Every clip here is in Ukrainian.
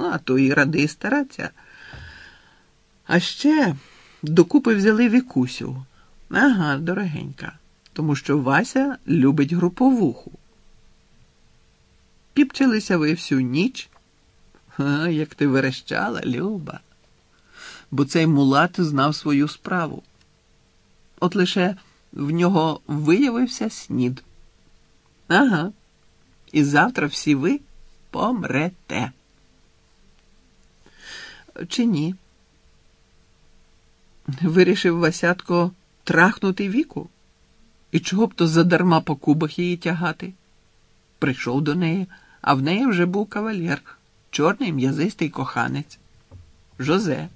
А то і ради стараться. А ще докупи взяли Вікусю. Ага, дорогенька, тому що Вася любить груповуху. Піпчилися ви всю ніч. А, як ти верещала, Люба. Бо цей мулат знав свою справу. От лише в нього виявився снід. Ага. І завтра всі ви помрете. Чи ні? Вирішив Васятко трахнути віку? І чого б то задарма по кубах її тягати? Прийшов до неї, а в неї вже був кавалєр, чорний м'язистий коханець Жозе.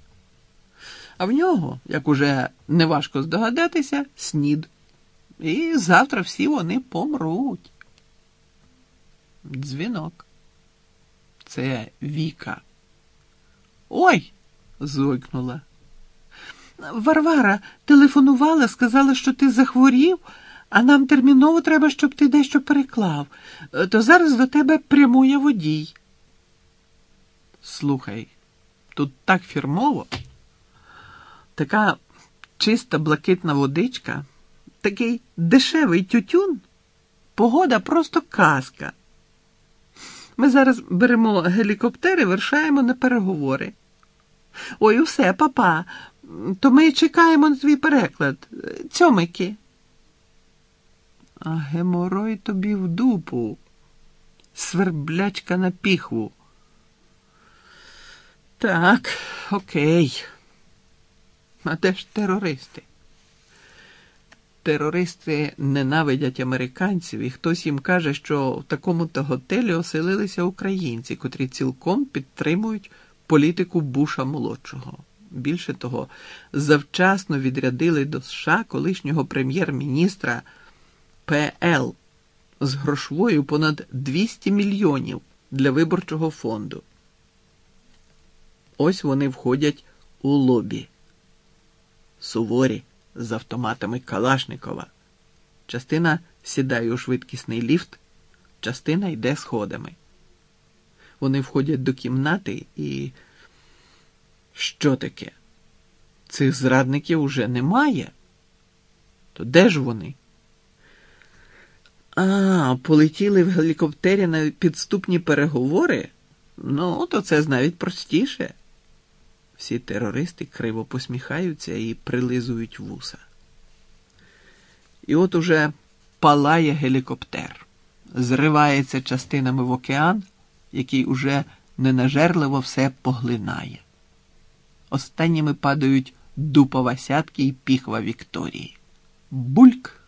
А в нього, як уже неважко здогадатися, снід. І завтра всі вони помруть. Дзвінок. Це Віка. Ой. зойкнула. Варвара телефонувала, сказала, що ти захворів, а нам терміново треба, щоб ти дещо переклав. То зараз до тебе прямує водій. Слухай, тут так фірмово, така чиста блакитна водичка, такий дешевий тютюн, погода просто казка. Ми зараз беремо гелікоптер і вирушаємо на переговори. Ой, усе, папа, то ми чекаємо на твій переклад. Цьомики. А геморой тобі в дупу, сверблячка на піхву. Так, окей. А де ж терористи? Терористи ненавидять американців, і хтось їм каже, що в такому-то готелі оселилися українці, котрі цілком підтримують політику Буша молодшого. Більше того, завчасно відрядили до США колишнього прем'єр-міністра ПЛ з грошовою понад 200 мільйонів для виборчого фонду. Ось вони входять у лобі. Суворі з автоматами Калашникова. Частина сідає у швидкісний ліфт, частина йде сходами. Вони входять до кімнати і. Що таке? Цих зрадників уже немає. То де ж вони? А, полетіли в гелікоптері на підступні переговори? Ну, то це навіть простіше. Всі терористи криво посміхаються і прилизують вуса. І от уже палає гелікоптер, зривається частинами в океан, який уже ненажерливо все поглинає. Останніми падають дупова сятки і піхва Вікторії. Бульк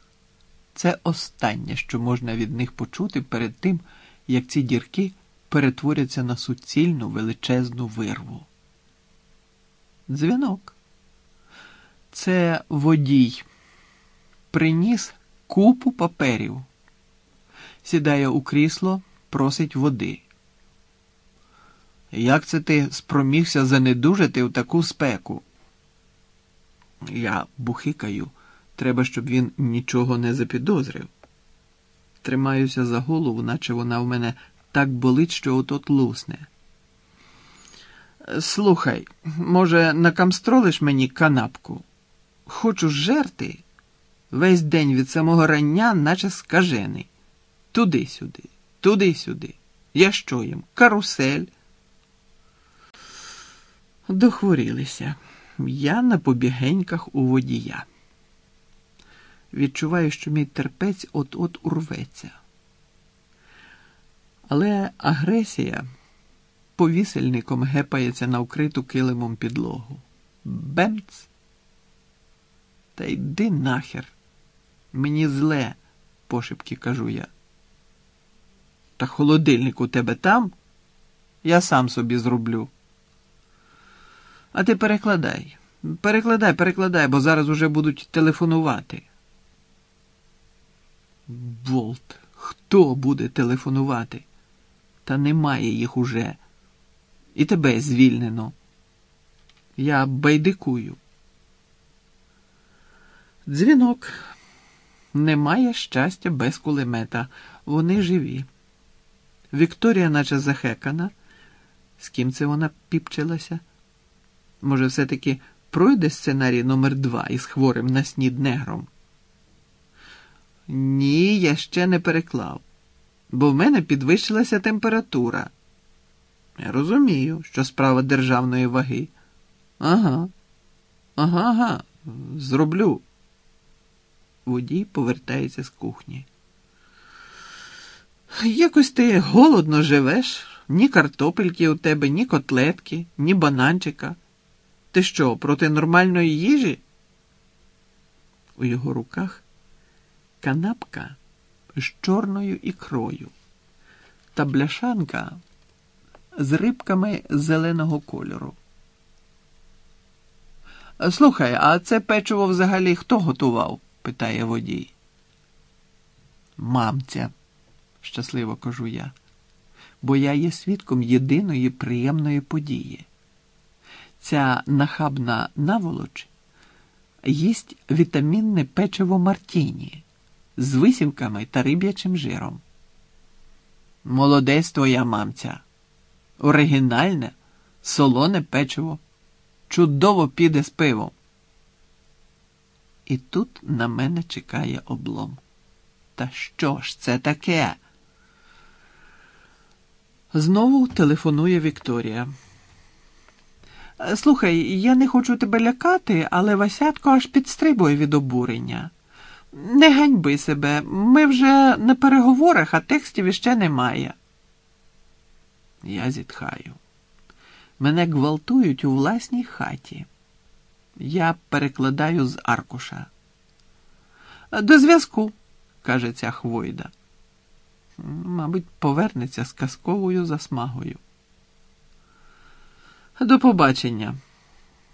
це останнє, що можна від них почути перед тим, як ці дірки перетворяться на суцільну величезну вирву. Дзвінок. Це водій. Приніс купу паперів. Сідає у крісло, просить води. Як це ти спромігся занедужити в таку спеку? Я бухикаю. Треба, щоб він нічого не запідозрив. Тримаюся за голову, наче вона в мене так болить, що отот лусне. Слухай, може, накамстролиш мені канапку? Хочу жерти весь день від самого рання, наче скажений. Туди-сюди, туди-сюди. Я що їм? Карусель. Дохворілися. Я на побігеньках у водія. Відчуваю, що мій терпець от-от урветься. Але агресія повісельником гепається на вкриту килимом підлогу. Бемц. Та йди нахер. Мені зле, пошепки кажу я. Та холодильник у тебе там? Я сам собі зроблю. А ти перекладай. Перекладай, перекладай, бо зараз уже будуть телефонувати. Волт, хто буде телефонувати? Та немає їх уже. І тебе звільнено. Я байдикую. Дзвінок. Немає щастя без кулемета. Вони живі. Вікторія, наче захекана, З ким це вона піпчилася? Може, все-таки пройде сценарій номер два із хворим на снід негром? Ні, я ще не переклав, бо в мене підвищилася температура. Я розумію, що справа державної ваги. Ага, ага, ага, зроблю. Водій повертається з кухні. Якось ти голодно живеш, ні картопельки у тебе, ні котлетки, ні бананчика. Ти що, проти нормальної їжі? У його руках канапка з чорною ікрою та бляшанка з рибками зеленого кольору. Слухай, а це печиво взагалі хто готував? питає водій. Мамця, щасливо кажу я, бо я є свідком єдиної приємної події. Ця нахабна наволоч їсть вітамінне печиво Мартіні з висівками та риб'ячим жиром. Молодець твоя мамця, оригінальне, солоне печиво, чудово піде з пивом. І тут на мене чекає облом. Та що ж це таке? Знову телефонує Вікторія. Слухай, я не хочу тебе лякати, але Васятко аж підстрибує від обурення. Не ганьби себе, ми вже на переговорах, а текстів іще немає. Я зітхаю. Мене гвалтують у власній хаті. Я перекладаю з аркуша. До зв'язку, каже ця Хвойда. Мабуть, повернеться з казковою засмагою. До побачення.